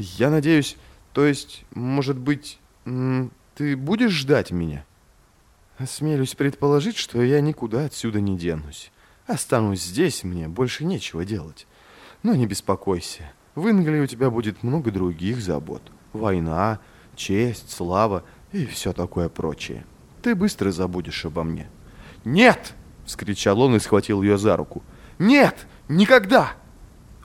Я надеюсь, то есть, может быть, ты будешь ждать меня? Осмелюсь предположить, что я никуда отсюда не денусь. Останусь здесь, мне больше нечего делать. Но не беспокойся, в Инглии у тебя будет много других забот. Война, честь, слава и все такое прочее. Ты быстро забудешь обо мне. «Нет!» — вскричал он и схватил ее за руку. «Нет! Никогда!»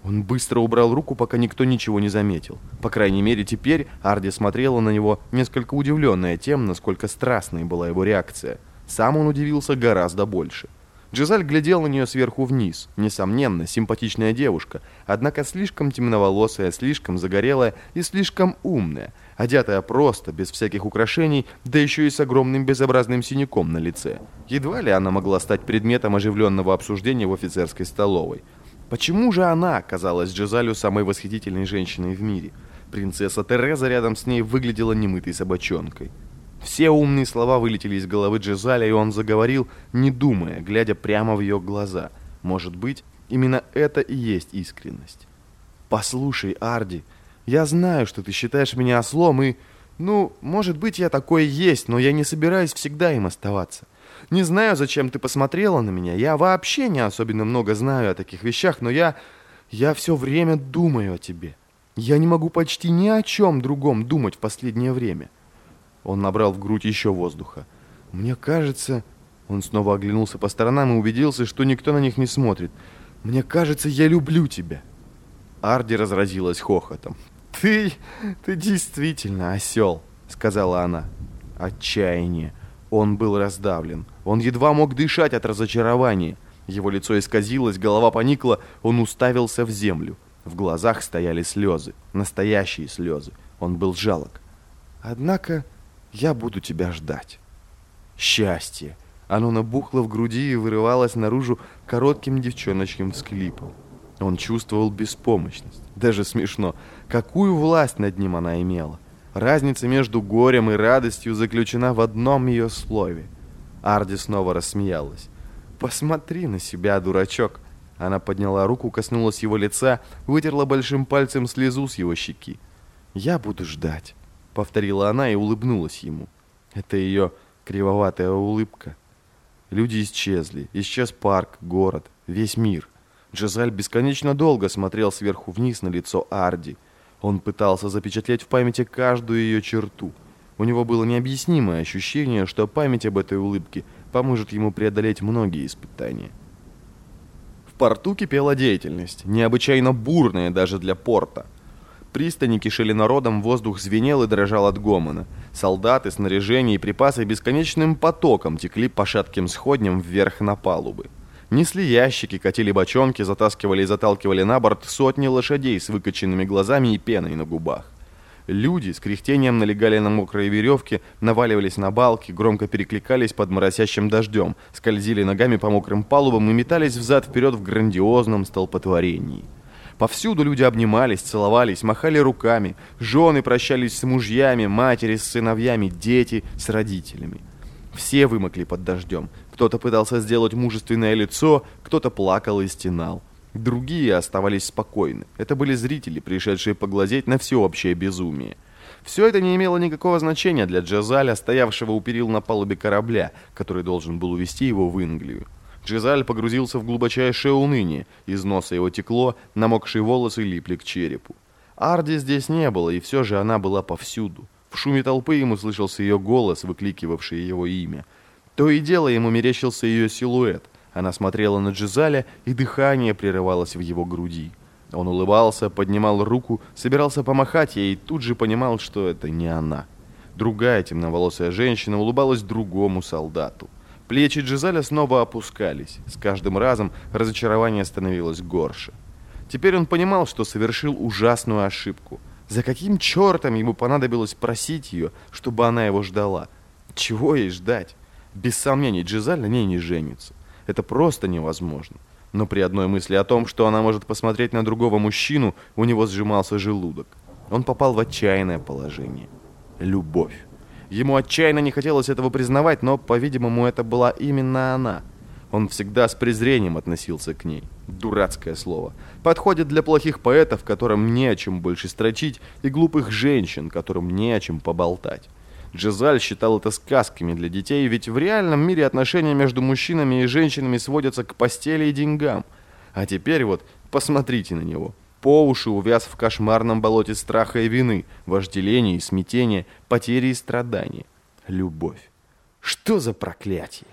Он быстро убрал руку, пока никто ничего не заметил. По крайней мере, теперь Арди смотрела на него, несколько удивленная тем, насколько страстной была его реакция. Сам он удивился гораздо больше. Джизаль глядел на нее сверху вниз. Несомненно, симпатичная девушка, однако слишком темноволосая, слишком загорелая и слишком умная, одетая просто, без всяких украшений, да еще и с огромным безобразным синяком на лице. Едва ли она могла стать предметом оживленного обсуждения в офицерской столовой. Почему же она казалась Джезалю самой восхитительной женщиной в мире? Принцесса Тереза рядом с ней выглядела немытой собачонкой. Все умные слова вылетели из головы Джезаля, и он заговорил, не думая, глядя прямо в ее глаза. Может быть, именно это и есть искренность. «Послушай, Арди, я знаю, что ты считаешь меня ослом, и... Ну, может быть, я такой есть, но я не собираюсь всегда им оставаться. Не знаю, зачем ты посмотрела на меня. Я вообще не особенно много знаю о таких вещах, но я... Я все время думаю о тебе. Я не могу почти ни о чем другом думать в последнее время. Он набрал в грудь еще воздуха. Мне кажется... Он снова оглянулся по сторонам и убедился, что никто на них не смотрит. «Мне кажется, я люблю тебя». Арди разразилась хохотом. «Ты... ты действительно осел», — сказала она. Отчаяние. Он был раздавлен. Он едва мог дышать от разочарования. Его лицо исказилось, голова поникла, он уставился в землю. В глазах стояли слезы, настоящие слезы. Он был жалок. «Однако я буду тебя ждать». Счастье! Оно набухло в груди и вырывалось наружу коротким девчоночным всклипом. Он чувствовал беспомощность. Даже смешно. Какую власть над ним она имела? Разница между горем и радостью заключена в одном ее слове. Арди снова рассмеялась. «Посмотри на себя, дурачок!» Она подняла руку, коснулась его лица, вытерла большим пальцем слезу с его щеки. «Я буду ждать», — повторила она и улыбнулась ему. Это ее кривоватая улыбка. Люди исчезли. Исчез парк, город, весь мир. Джезаль бесконечно долго смотрел сверху вниз на лицо Арди — он пытался запечатлеть в памяти каждую ее черту. У него было необъяснимое ощущение, что память об этой улыбке поможет ему преодолеть многие испытания. В порту кипела деятельность, необычайно бурная даже для порта. Пристани кишели народом, воздух звенел и дрожал от гомона. Солдаты, снаряжение и припасы бесконечным потоком текли по шатким сходням вверх на палубы. Несли ящики, катили бочонки, затаскивали и заталкивали на борт сотни лошадей с выкоченными глазами и пеной на губах. Люди с кряхтением налегали на мокрые веревки, наваливались на балки, громко перекликались под моросящим дождем, скользили ногами по мокрым палубам и метались взад-вперед в грандиозном столпотворении. Повсюду люди обнимались, целовались, махали руками, жены прощались с мужьями, матери с сыновьями, дети с родителями. Все вымокли под дождем. Кто-то пытался сделать мужественное лицо, кто-то плакал и стенал. Другие оставались спокойны. Это были зрители, пришедшие поглазеть на всеобщее безумие. Все это не имело никакого значения для Джазаля, стоявшего у перил на палубе корабля, который должен был увезти его в Инглию. Джизаль погрузился в глубочайшее уныние, из носа его текло, намокшие волосы липли к черепу. Арди здесь не было, и все же она была повсюду. В шуме толпы ему слышался ее голос, выкликивавший его имя. То и дело ему мерещился ее силуэт. Она смотрела на Джизаля, и дыхание прерывалось в его груди. Он улыбался, поднимал руку, собирался помахать ей и тут же понимал, что это не она. Другая темноволосая женщина улыбалась другому солдату. Плечи Джизаля снова опускались. С каждым разом разочарование становилось горше. Теперь он понимал, что совершил ужасную ошибку – за каким чертом ему понадобилось просить ее, чтобы она его ждала? Чего ей ждать? Без сомнений, Джизаль на ней не женится. Это просто невозможно. Но при одной мысли о том, что она может посмотреть на другого мужчину, у него сжимался желудок. Он попал в отчаянное положение. Любовь. Ему отчаянно не хотелось этого признавать, но, по-видимому, это была именно она. Он всегда с презрением относился к ней. Дурацкое слово. Подходит для плохих поэтов, которым не о чем больше строчить, и глупых женщин, которым не о чем поболтать. Джезаль считал это сказками для детей, ведь в реальном мире отношения между мужчинами и женщинами сводятся к постели и деньгам. А теперь вот посмотрите на него. По уши увяз в кошмарном болоте страха и вины, вожделения и смятения, потери и страдания. Любовь. Что за проклятие?